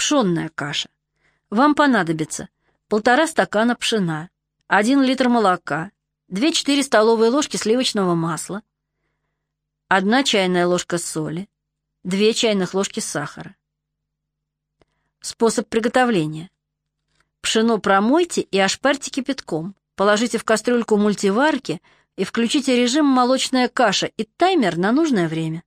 Пшенная каша. Вам понадобится полтора стакана пшена, 1 литр молока, 2-4 столовые ложки сливочного масла, 1 чайная ложка соли, 2 чайных ложки сахара. Способ приготовления. Пшено промойте и ошпарьте кипятком. Положите в кастрюльку мультиварки и включите режим молочная каша и таймер на нужное время.